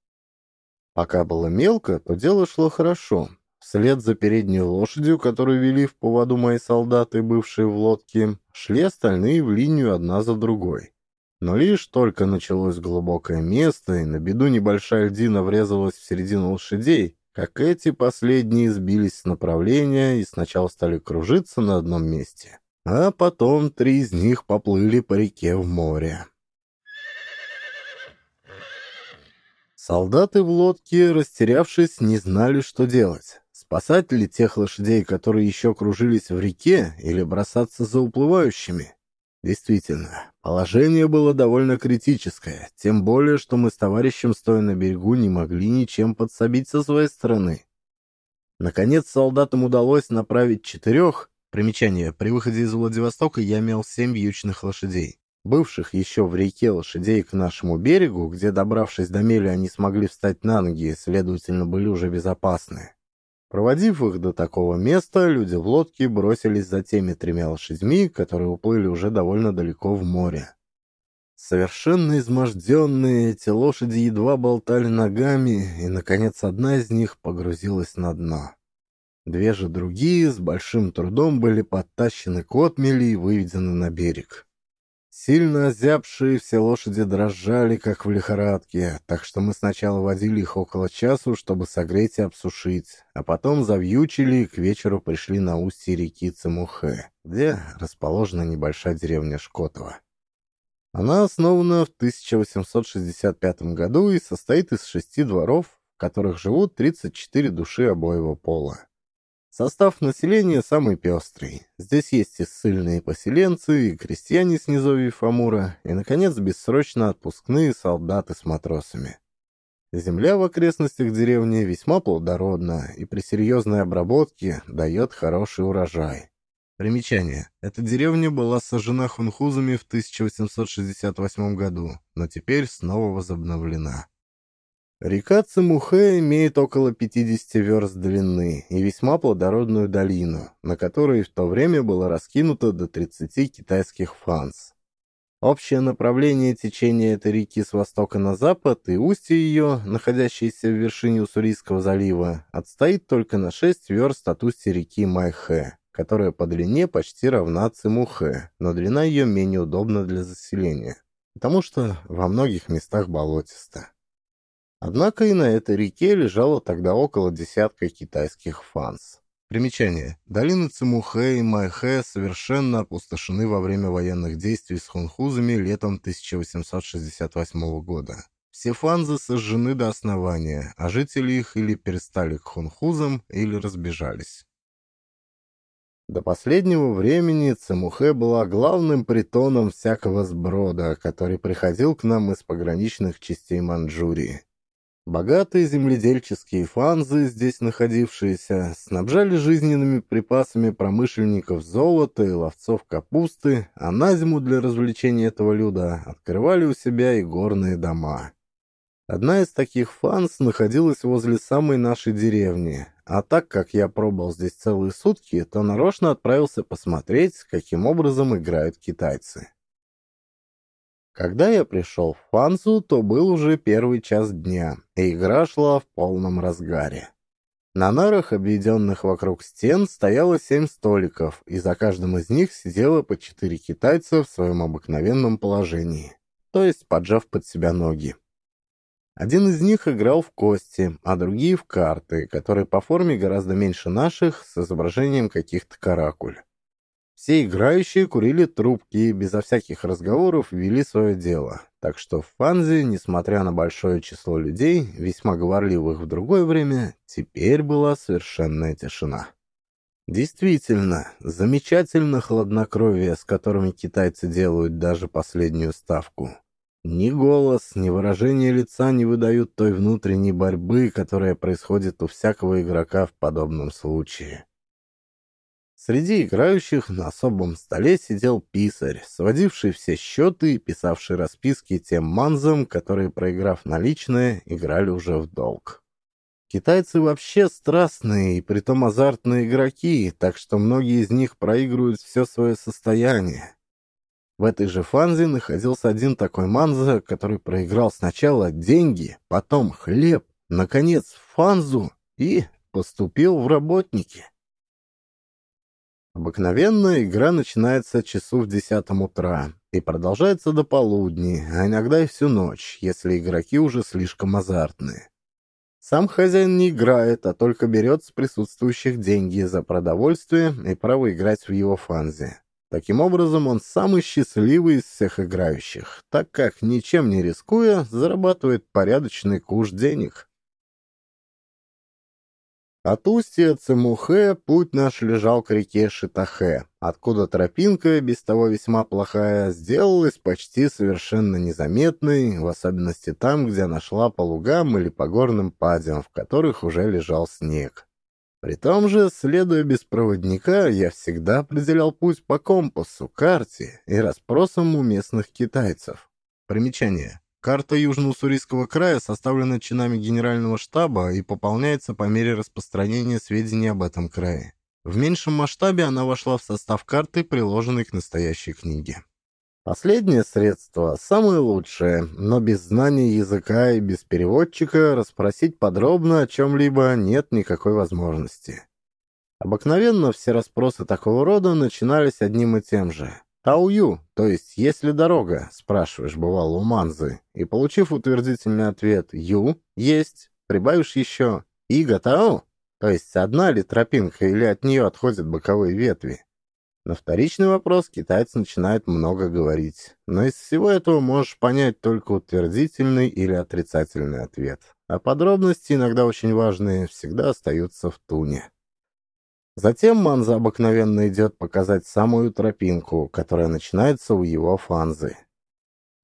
Пока было мелко, то дело шло хорошо, Вслед за передней лошадью, которую вели в поводу мои солдаты, бывшие в лодке, шли остальные в линию одна за другой. Но лишь только началось глубокое место, и на беду небольшая льдина врезалась в середину лошадей, как эти последние сбились с направления и сначала стали кружиться на одном месте, а потом три из них поплыли по реке в море. Солдаты в лодке, растерявшись, не знали, что делать. Спасать ли тех лошадей, которые еще кружились в реке, или бросаться за уплывающими? Действительно, положение было довольно критическое, тем более, что мы с товарищем, стоя на берегу, не могли ничем подсобить со своей стороны. Наконец, солдатам удалось направить четырех, примечание, при выходе из Владивостока я имел семь вьючных лошадей, бывших еще в реке лошадей к нашему берегу, где, добравшись до мели, они смогли встать на ноги следовательно, были уже безопасны. Проводив их до такого места, люди в лодке бросились за теми тремя лошадьми, которые уплыли уже довольно далеко в море. Совершенно изможденные, эти лошади едва болтали ногами, и, наконец, одна из них погрузилась на дно. Две же другие с большим трудом были подтащены к отмели и выведены на берег. Сильно озябшие все лошади дрожали, как в лихорадке, так что мы сначала водили их около часу, чтобы согреть и обсушить, а потом завьючили и к вечеру пришли на устье реки Цемухе, где расположена небольшая деревня Шкотова. Она основана в 1865 году и состоит из шести дворов, в которых живут 34 души обоего пола. Состав населения самый пестрый. Здесь есть и ссыльные поселенцы, и крестьяне с низовьев Амура, и, наконец, бессрочно отпускные солдаты с матросами. Земля в окрестностях деревни весьма плодородна и при серьезной обработке дает хороший урожай. Примечание. Эта деревня была сожжена хунхузами в 1868 году, но теперь снова возобновлена. Река Цемухе имеет около 50 верст длины и весьма плодородную долину, на которой в то время было раскинуто до 30 китайских фанс. Общее направление течения этой реки с востока на запад и устье ее, находящееся в вершине Уссурийского залива, отстоит только на 6 верст от устья реки Майхэ, которая по длине почти равна Цимухэ, но длина ее менее удобна для заселения, потому что во многих местах болотисто. Однако и на этой реке лежало тогда около десятка китайских фанс. Примечание. Долины Цимухэ и Майхэ совершенно опустошены во время военных действий с хунхузами летом 1868 года. Все фанзы сожжены до основания, а жители их или перестали к хунхузам, или разбежались. До последнего времени Цемухе была главным притоном всякого сброда, который приходил к нам из пограничных частей Манчжурии. Богатые земледельческие фанзы, здесь находившиеся, снабжали жизненными припасами промышленников золота и ловцов капусты, а на зиму для развлечения этого люда открывали у себя и горные дома. Одна из таких фанз находилась возле самой нашей деревни, а так как я пробыл здесь целые сутки, то нарочно отправился посмотреть, каким образом играют китайцы. Когда я пришел в Фанзу, то был уже первый час дня, и игра шла в полном разгаре. На нарах, обведенных вокруг стен, стояло семь столиков, и за каждым из них сидело по четыре китайца в своем обыкновенном положении, то есть поджав под себя ноги. Один из них играл в кости, а другие в карты, которые по форме гораздо меньше наших, с изображением каких-то каракуль. Все играющие курили трубки и безо всяких разговоров вели свое дело. Так что в Фанзе, несмотря на большое число людей, весьма говорливых в другое время, теперь была совершенная тишина. Действительно, замечательно хладнокровие, с которыми китайцы делают даже последнюю ставку. Ни голос, ни выражение лица не выдают той внутренней борьбы, которая происходит у всякого игрока в подобном случае. Среди играющих на особом столе сидел писарь, сводивший все счеты и писавший расписки тем манзам, которые, проиграв наличные, играли уже в долг. Китайцы вообще страстные и притом азартные игроки, так что многие из них проигрывают все свое состояние. В этой же фанзе находился один такой манза, который проиграл сначала деньги, потом хлеб, наконец фанзу и поступил в работники. Обыкновенно игра начинается часу в десятом утра и продолжается до полудня, а иногда и всю ночь, если игроки уже слишком азартные. Сам хозяин не играет, а только берет с присутствующих деньги за продовольствие и право играть в его фанзе. Таким образом, он самый счастливый из всех играющих, так как, ничем не рискуя, зарабатывает порядочный куш денег. От устья Цемухе путь наш лежал к реке Шитахе, откуда тропинка, без того весьма плохая, сделалась почти совершенно незаметной, в особенности там, где она шла по лугам или по горным падям, в которых уже лежал снег. При том же, следуя без проводника, я всегда определял путь по компасу, карте и расспросам у местных китайцев. Примечание. Карта Южно-Уссурийского края составлена чинами Генерального штаба и пополняется по мере распространения сведений об этом крае. В меньшем масштабе она вошла в состав карты, приложенной к настоящей книге. Последнее средство самое лучшее, но без знания языка и без переводчика расспросить подробно о чем-либо нет никакой возможности. Обыкновенно все расспросы такого рода начинались одним и тем же. «Таую», то есть «есть ли дорога?» — спрашиваешь, бывало, у Манзы. И, получив утвердительный ответ «Ю», «есть», прибавишь еще «Ига Тау», то есть одна ли тропинка или от нее отходят боковые ветви. На вторичный вопрос китаец начинает много говорить, но из всего этого можешь понять только утвердительный или отрицательный ответ. А подробности, иногда очень важные, всегда остаются в туне. Затем Манза обыкновенно идет показать самую тропинку, которая начинается у его фанзы.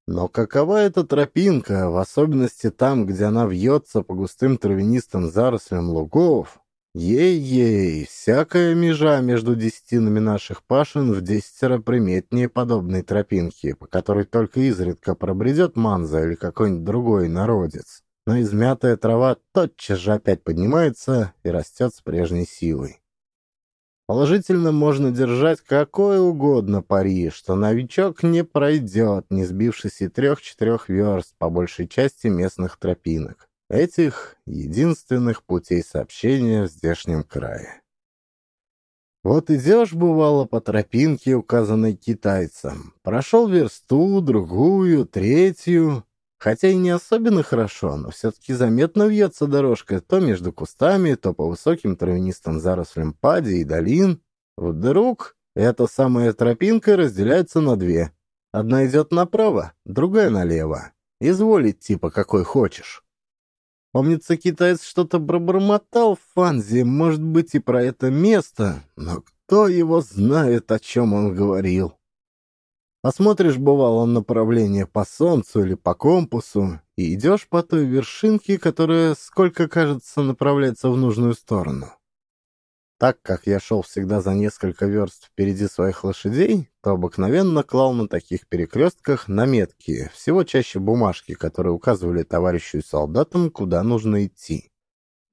Но какова эта тропинка, в особенности там, где она вьется по густым травянистым зарослям лугов? Ей-ей, всякая межа между десятинами наших пашин в десятеро приметнее подобной тропинки, по которой только изредка пробредет Манза или какой-нибудь другой народец. Но измятая трава тотчас же опять поднимается и растет с прежней силой. Положительно можно держать какое угодно пари, что новичок не пройдет, не сбившись и трех-четырех верст по большей части местных тропинок. Этих единственных путей сообщения в здешнем крае. Вот идешь, бывало, по тропинке, указанной китайцам. Прошел версту, другую, третью. Хотя и не особенно хорошо, но все-таки заметно вьется дорожка то между кустами, то по высоким травянистым зарослям пади и долин. Вдруг эта самая тропинка разделяется на две. Одна идет направо, другая налево. Изволь идти по какой хочешь. Помнится, китаец что-то пробормотал в Фанзе, может быть, и про это место, но кто его знает, о чем он говорил. Посмотришь, бывало, направление по солнцу или по компасу, и идешь по той вершинке, которая, сколько кажется, направляется в нужную сторону. Так как я шел всегда за несколько верст впереди своих лошадей, то обыкновенно клал на таких перекрестках наметки, всего чаще бумажки, которые указывали товарищу и солдатам, куда нужно идти.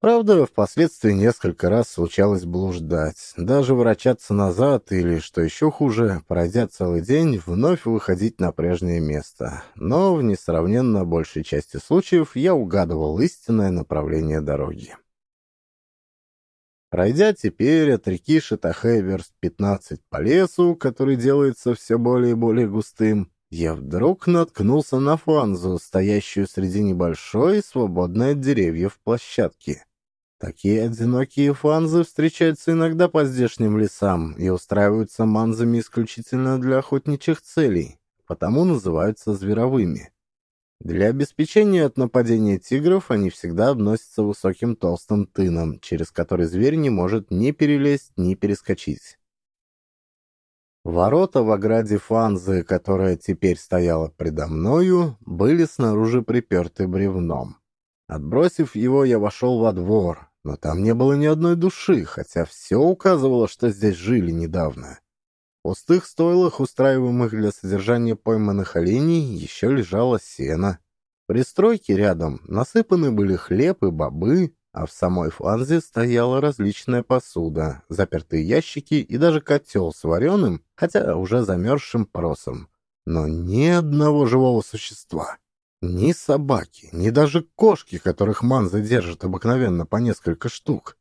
Правда, впоследствии несколько раз случалось блуждать, даже вращаться назад или, что еще хуже, пройдя целый день, вновь выходить на прежнее место. Но в несравненно большей части случаев я угадывал истинное направление дороги. Пройдя теперь от реки Шитахе верст 15 по лесу, который делается все более и более густым, я вдруг наткнулся на фанзу, стоящую среди небольшой, свободной от деревьев площадки. Такие одинокие фанзы встречаются иногда по здешним лесам и устраиваются манзами исключительно для охотничьих целей, потому называются зверовыми. Для обеспечения от нападения тигров они всегда обносятся высоким толстым тыном, через который зверь не может ни перелезть, ни перескочить. Ворота в ограде Фанзы, которая теперь стояла предо мною, были снаружи приперты бревном. Отбросив его, я вошел во двор, но там не было ни одной души, хотя все указывало, что здесь жили недавно. В пустых стойлах, устраиваемых для содержания пойманных оленей, еще лежало сено. При стройке рядом насыпаны были хлеб и бобы, а в самой фанзе стояла различная посуда, запертые ящики и даже котел с вареным, хотя уже замерзшим просом. Но ни одного живого существа. Ни собаки, ни даже кошки, которых манзы держат обыкновенно по несколько штук.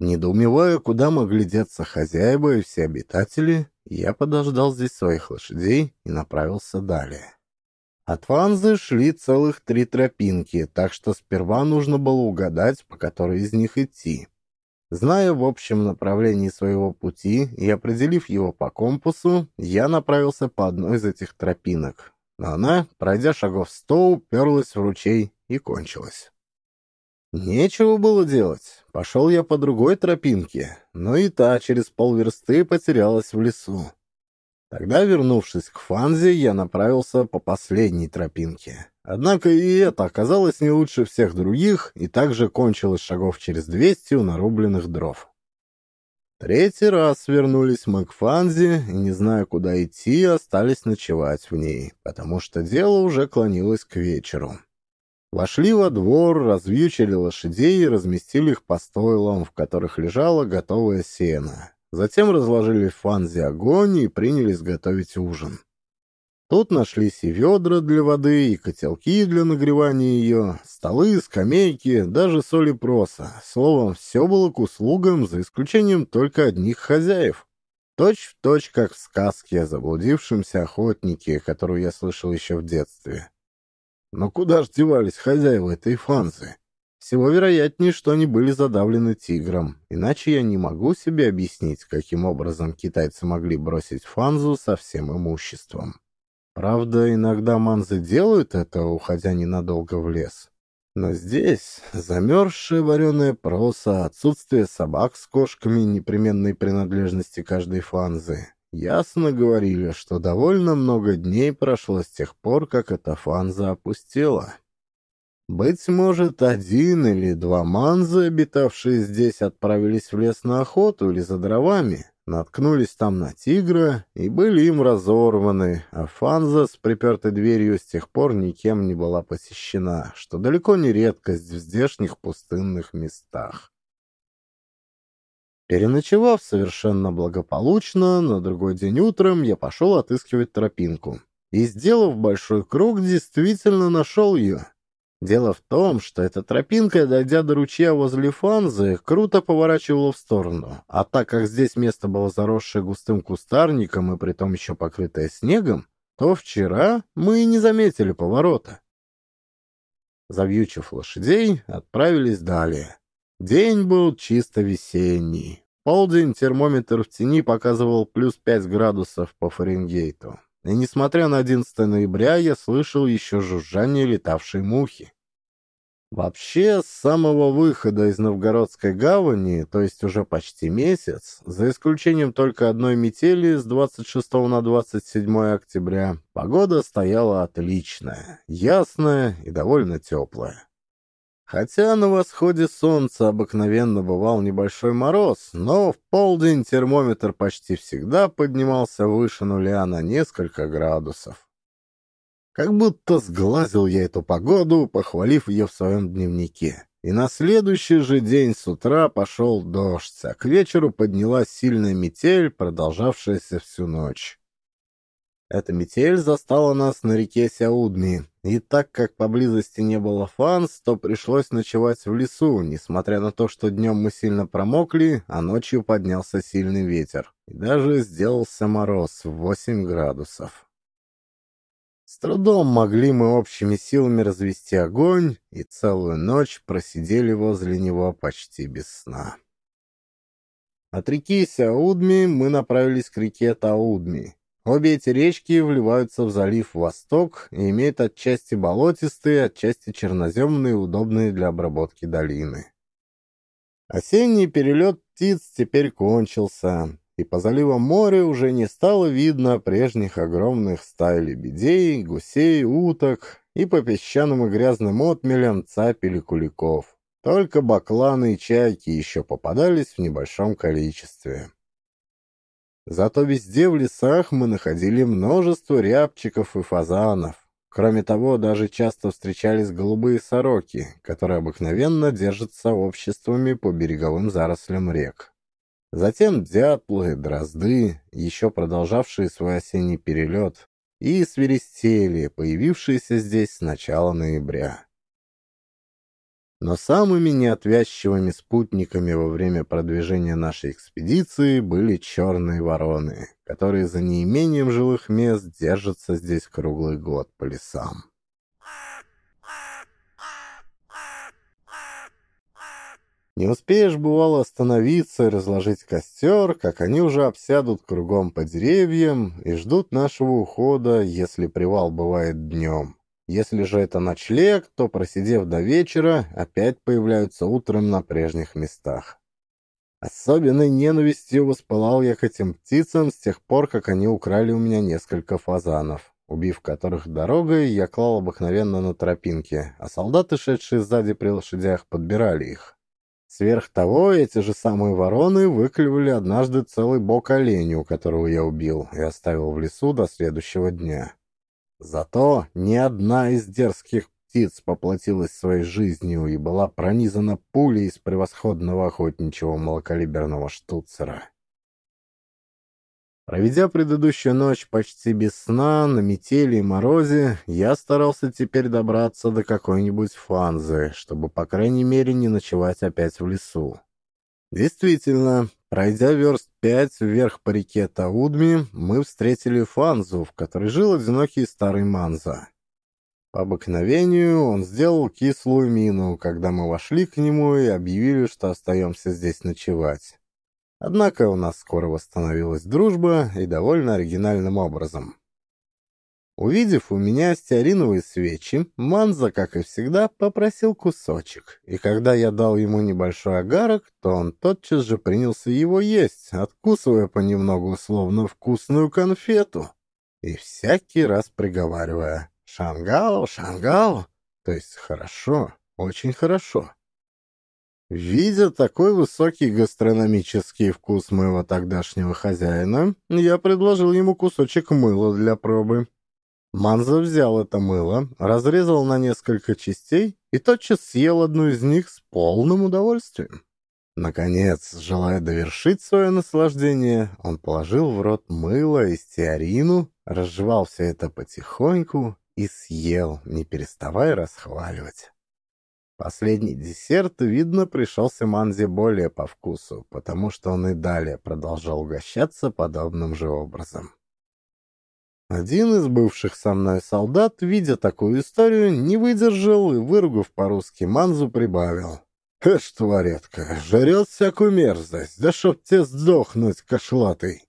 Недоумевая, куда могли деться хозяева и все обитатели, я подождал здесь своих лошадей и направился далее. От Фанзы шли целых три тропинки, так что сперва нужно было угадать, по которой из них идти. Зная в общем направлении своего пути и определив его по компасу, я направился по одной из этих тропинок. Но она, пройдя шагов сто, уперлась в ручей и кончилась. Нечего было делать. Пошел я по другой тропинке, но и та через полверсты потерялась в лесу. Тогда, вернувшись к Фанзе, я направился по последней тропинке. Однако и это оказалось не лучше всех других, и также кончилось шагов через двести у нарубленных дров. Третий раз вернулись мы к Фанзе, и, не зная, куда идти, остались ночевать в ней, потому что дело уже клонилось к вечеру. Вошли во двор, развьючили лошадей и разместили их по стойлам, в которых лежало готовое сено. Затем разложили в фанзе огонь и принялись готовить ужин. Тут нашлись и ведра для воды, и котелки для нагревания ее, столы, скамейки, даже соли проса. Словом, все было к услугам, за исключением только одних хозяев. Точь в точь, как в сказке о заблудившемся охотнике, которую я слышал еще в детстве. Но куда ж девались хозяева этой фанзы? Всего вероятнее, что они были задавлены тигром, иначе я не могу себе объяснить, каким образом китайцы могли бросить Фанзу со всем имуществом. Правда, иногда манзы делают это, уходя ненадолго в лес. Но здесь замерзшая вареная проса, отсутствие собак с кошками непременной принадлежности каждой фанзы ясно говорили, что довольно много дней прошло с тех пор, как эта фанза опустела. Быть может, один или два манзы, обитавшие здесь, отправились в лес на охоту или за дровами, наткнулись там на тигра и были им разорваны, а фанза с припертой дверью с тех пор никем не была посещена, что далеко не редкость в здешних пустынных местах. Переночевав совершенно благополучно, на другой день утром я пошел отыскивать тропинку. И, сделав большой круг, действительно нашел ее. Дело в том, что эта тропинка, дойдя до ручья возле Фанзы, круто поворачивала в сторону, а так как здесь место было заросшее густым кустарником и притом еще покрытое снегом, то вчера мы и не заметили поворота. Завьючив лошадей, отправились далее. День был чисто весенний. Полдень термометр в тени показывал плюс 5 градусов по Фаренгейту. И несмотря на 11 ноября, я слышал еще жужжание летавшей мухи. Вообще, с самого выхода из Новгородской гавани, то есть уже почти месяц, за исключением только одной метели с 26 на 27 октября, погода стояла отличная, ясная и довольно теплая. Хотя на восходе солнца обыкновенно бывал небольшой мороз, но в полдень термометр почти всегда поднимался выше нуля на несколько градусов. Как будто сглазил я эту погоду, похвалив ее в своем дневнике. И на следующий же день с утра пошел дождь, а к вечеру поднялась сильная метель, продолжавшаяся всю ночь. Эта метель застала нас на реке Сяудми, и так как поблизости не было фанс, то пришлось ночевать в лесу, несмотря на то, что днем мы сильно промокли, а ночью поднялся сильный ветер, и даже сделался мороз в 8 градусов. С трудом могли мы общими силами развести огонь, и целую ночь просидели возле него почти без сна. От реки Сяудми мы направились к реке Таудми. Обе эти речки вливаются в залив Восток и имеют отчасти болотистые, отчасти черноземные, удобные для обработки долины. Осенний перелет птиц теперь кончился, и по заливам моря уже не стало видно прежних огромных стай лебедей, гусей, уток, и по песчаным и грязным отмелям цапели куликов. Только бакланы и чайки еще попадались в небольшом количестве. Зато везде в лесах мы находили множество рябчиков и фазанов. Кроме того, даже часто встречались голубые сороки, которые обыкновенно держатся обществами по береговым зарослям рек. Затем дятлы, дрозды, еще продолжавшие свой осенний перелет, и свиристели, появившиеся здесь с начала ноября. Но самыми неотвязчивыми спутниками во время продвижения нашей экспедиции были черные вороны, которые за неимением жилых мест держатся здесь круглый год по лесам. Не успеешь, бывало, остановиться и разложить костер, как они уже обсядут кругом по деревьям и ждут нашего ухода, если привал бывает днем. Если же это ночлег, то, просидев до вечера, опять появляются утром на прежних местах. Особенной ненавистью воспылал я к этим птицам с тех пор, как они украли у меня несколько фазанов, убив которых дорогой я клал обыкновенно на тропинке, а солдаты, шедшие сзади при лошадях, подбирали их. Сверх того, эти же самые вороны выклевали однажды целый бок оленю, которого я убил и оставил в лесу до следующего дня. Зато ни одна из дерзких птиц поплатилась своей жизнью и была пронизана пулей из превосходного охотничьего малокалиберного штуцера. Проведя предыдущую ночь почти без сна, на метели и морозе, я старался теперь добраться до какой-нибудь фанзы, чтобы, по крайней мере, не ночевать опять в лесу. Действительно, Пройдя верст пять вверх по реке Таудми, мы встретили Фанзу, в которой жил одинокий старый Манза. По обыкновению он сделал кислую мину, когда мы вошли к нему и объявили, что остаемся здесь ночевать. Однако у нас скоро восстановилась дружба и довольно оригинальным образом. Увидев у меня стеариновые свечи, Манза, как и всегда, попросил кусочек, и когда я дал ему небольшой агарок, то он тотчас же принялся его есть, откусывая понемногу, словно вкусную конфету, и всякий раз приговаривая «Шангао, Шангао», то есть «хорошо, очень хорошо». Видя такой высокий гастрономический вкус моего тогдашнего хозяина, я предложил ему кусочек мыла для пробы. Манза взял это мыло, разрезал на несколько частей и тотчас съел одну из них с полным удовольствием. Наконец, желая довершить свое наслаждение, он положил в рот мыло и стеарину, разжевал все это потихоньку и съел, не переставая расхваливать. Последний десерт, видно, пришелся Манзе более по вкусу, потому что он и далее продолжал угощаться подобным же образом. Один из бывших со мной солдат, видя такую историю, не выдержал и, выругав по-русски манзу, прибавил. «Эш, творетка, жрет всякую мерзость, да чтоб тебе сдохнуть, кошлатый!»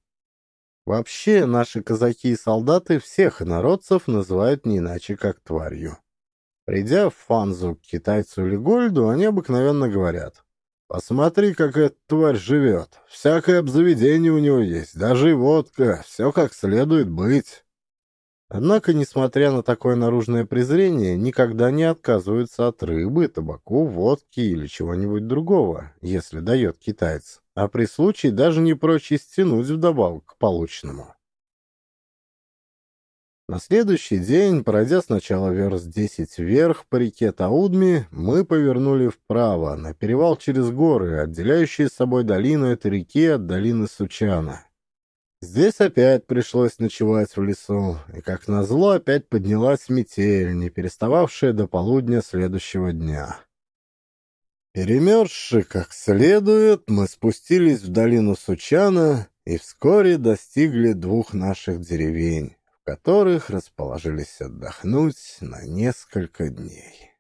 Вообще, наши казаки и солдаты всех народцев называют не иначе, как тварью. Придя в Фанзу к китайцу или Гольду, они обыкновенно говорят. «Посмотри, как эта тварь живет. Всякое обзаведение у него есть, даже и водка. Все как следует быть». Однако, несмотря на такое наружное презрение, никогда не отказываются от рыбы, табаку, водки или чего-нибудь другого, если дает китаец, а при случае даже не прочь стянуть вдобавок к полученному. На следующий день, пройдя сначала верст 10 вверх по реке Таудми, мы повернули вправо, на перевал через горы, отделяющие собой долину этой реки от долины Сучана. Здесь опять пришлось ночевать в лесу, и, как назло, опять поднялась метель, не перестававшая до полудня следующего дня. Перемерзши как следует, мы спустились в долину Сучана и вскоре достигли двух наших деревень, в которых расположились отдохнуть на несколько дней.